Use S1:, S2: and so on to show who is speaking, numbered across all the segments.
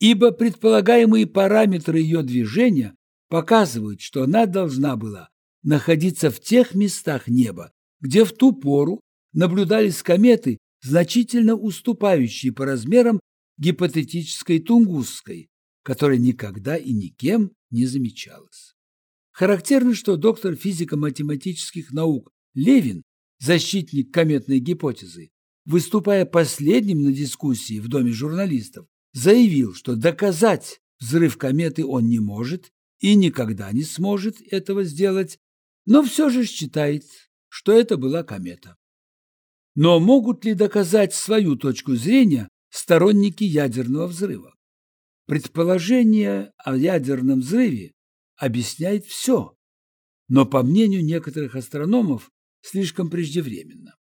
S1: ибо предполагаемые параметры ее движения показывают, что она должна была находиться в тех местах неба, где в ту пору наблюдались кометы, значительно уступающие по размерам гипотетической Тунгусской, которая никогда и никем не замечалась. Характерно, что доктор физико-математических наук Левин, защитник кометной гипотезы, выступая последним на дискуссии в Доме журналистов, заявил, что доказать взрыв кометы он не может и никогда не сможет этого сделать, но все же считает, что это была комета. Но могут ли доказать свою точку зрения сторонники ядерного взрыва? Предположение о ядерном взрыве объясняет все, но, по мнению некоторых астрономов, слишком преждевременно.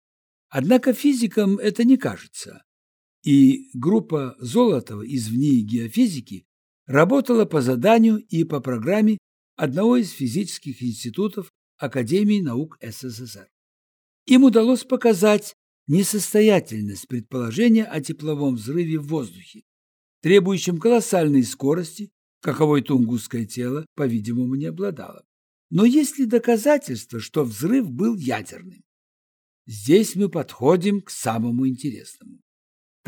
S1: Однако физикам это не кажется, и группа Золотова из ВНИИ геофизики работала по заданию и по программе одного из физических институтов Академии наук СССР. Им удалось показать несостоятельность предположения о тепловом взрыве в воздухе, требующем колоссальной скорости, каковой тунгусское тело, по-видимому, не обладало. Но есть ли доказательства, что взрыв был ядерным? Здесь мы подходим к самому интересному.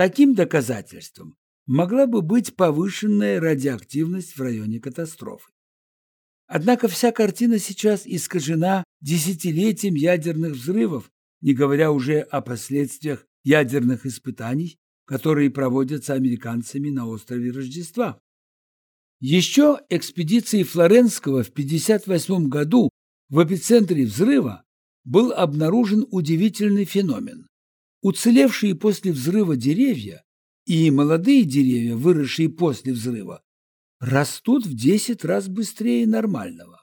S1: Таким доказательством могла бы быть повышенная радиоактивность в районе катастрофы. Однако вся картина сейчас искажена десятилетием ядерных взрывов, не говоря уже о последствиях ядерных испытаний, которые проводятся американцами на острове Рождества. Еще экспедиции Флоренского в 1958 году в эпицентре взрыва был обнаружен удивительный феномен. Уцелевшие после взрыва деревья и молодые деревья, выросшие после взрыва, растут в 10 раз быстрее нормального.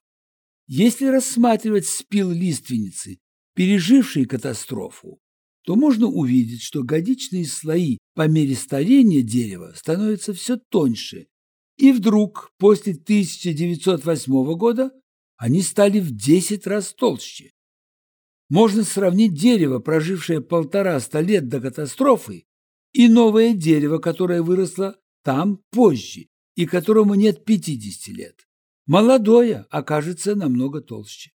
S1: Если рассматривать спил лиственницы, пережившие катастрофу, то можно увидеть, что годичные слои по мере старения дерева становятся все тоньше, и вдруг после 1908 года они стали в 10 раз толще. Можно сравнить дерево, прожившее полтораста лет до катастрофы, и новое дерево, которое выросло там позже и которому нет 50 лет. Молодое окажется намного толще.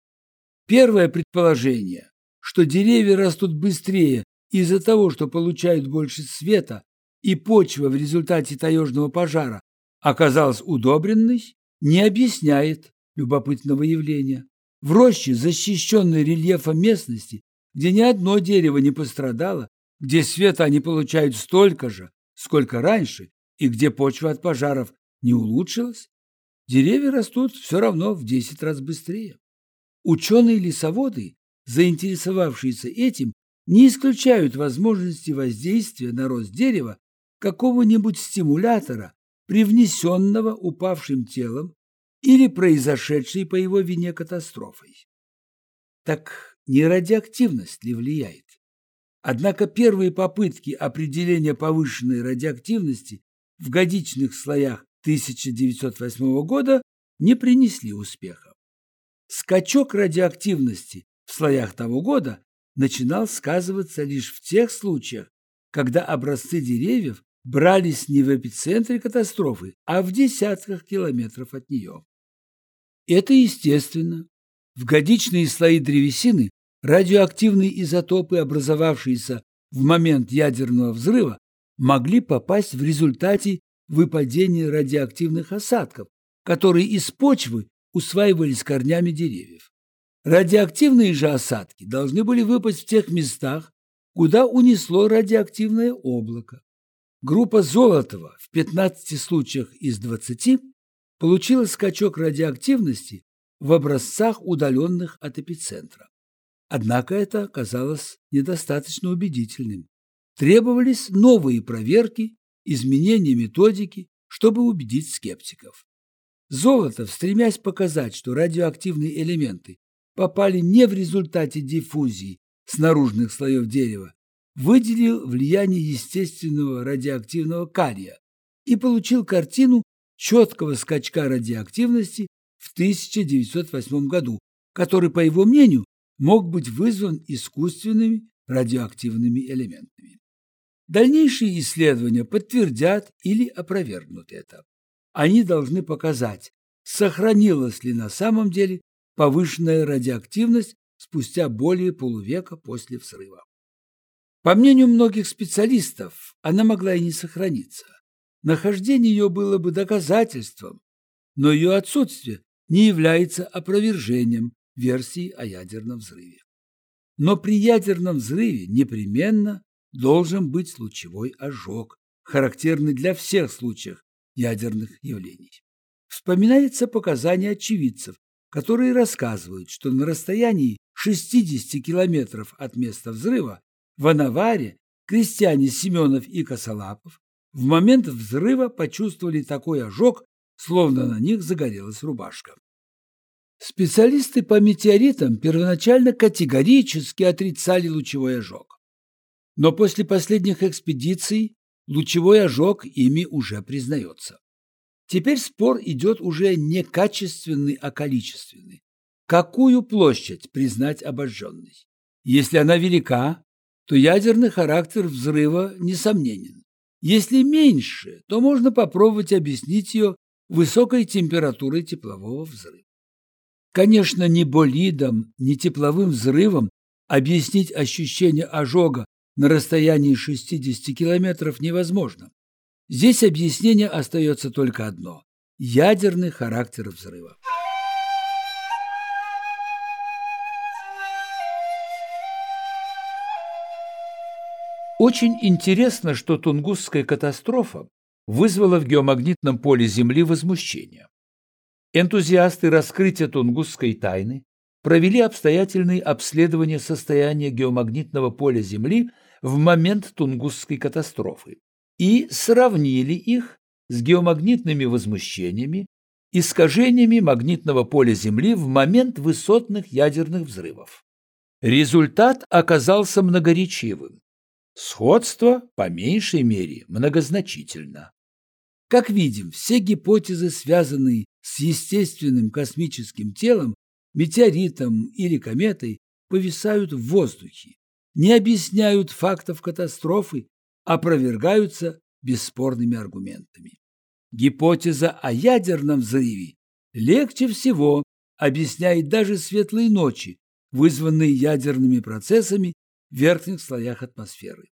S1: Первое предположение, что деревья растут быстрее из-за того, что получают больше света, и почва в результате таежного пожара оказалась удобренной, не объясняет любопытного явления. В роще, защищенной рельефом местности, где ни одно дерево не пострадало, где света они получают столько же, сколько раньше, и где почва от пожаров не улучшилась, деревья растут все равно в 10 раз быстрее. Ученые-лесоводы, заинтересовавшиеся этим, не исключают возможности воздействия на рост дерева какого-нибудь стимулятора, привнесенного упавшим телом или произошедшей по его вине катастрофой. Так не радиоактивность ли влияет? Однако первые попытки определения повышенной радиоактивности в годичных слоях 1908 года не принесли успеха. Скачок радиоактивности в слоях того года начинал сказываться лишь в тех случаях, когда образцы деревьев брались не в эпицентре катастрофы, а в десятках километров от нее. Это естественно. В годичные слои древесины радиоактивные изотопы, образовавшиеся в момент ядерного взрыва, могли попасть в результате выпадения радиоактивных осадков, которые из почвы усваивались корнями деревьев. Радиоактивные же осадки должны были выпасть в тех местах, куда унесло радиоактивное облако. Группа Золотова в 15 случаях из 20 получила скачок радиоактивности в образцах, удаленных от эпицентра. Однако это оказалось недостаточно убедительным. Требовались новые проверки, изменения методики, чтобы убедить скептиков. Золотов, стремясь показать, что радиоактивные элементы попали не в результате диффузии с наружных слоев дерева, выделил влияние естественного радиоактивного кария и получил картину четкого скачка радиоактивности в 1908 году, который, по его мнению, мог быть вызван искусственными радиоактивными элементами. Дальнейшие исследования подтвердят или опровергнут это. Они должны показать, сохранилась ли на самом деле повышенная радиоактивность спустя более полувека после взрыва. По мнению многих специалистов, она могла и не сохраниться. Нахождение ее было бы доказательством, но ее отсутствие не является опровержением версии о ядерном взрыве. Но при ядерном взрыве непременно должен быть лучевой ожог, характерный для всех случаев ядерных явлений. Вспоминается показания очевидцев, которые рассказывают, что на расстоянии 60 километров от места взрыва в Анаваре крестьяне Семенов и Косолапов в момент взрыва почувствовали такой ожог, словно на них загорелась рубашка. Специалисты по метеоритам первоначально категорически отрицали лучевой ожог. Но после последних экспедиций лучевой ожог ими уже признается. Теперь спор идет уже не качественный, а количественный. Какую площадь признать обожженной? Если она велика, то ядерный характер взрыва несомненен. Если меньше, то можно попробовать объяснить ее высокой температурой теплового взрыва. Конечно, ни болидом, ни тепловым взрывом объяснить ощущение ожога на расстоянии 60 километров невозможно. Здесь объяснение остается только одно – ядерный характер взрыва. Очень интересно, что Тунгусская катастрофа вызвала в геомагнитном поле Земли возмущение. Энтузиасты раскрытия Тунгусской тайны провели обстоятельные обследования состояния геомагнитного поля Земли в момент Тунгусской катастрофы и сравнили их с геомагнитными возмущениями, искажениями магнитного поля Земли в момент высотных ядерных взрывов. Результат оказался многоречивым. Сходство, по меньшей мере, многозначительно. Как видим, все гипотезы, связанные с естественным космическим телом, метеоритом или кометой, повисают в воздухе, не объясняют фактов катастрофы, опровергаются бесспорными аргументами. Гипотеза о ядерном взрыве легче всего объясняет даже светлые ночи, вызванные ядерными процессами в верхних слоях атмосферы.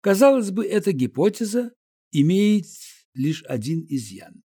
S1: Казалось бы, эта гипотеза имеет лишь один изъян.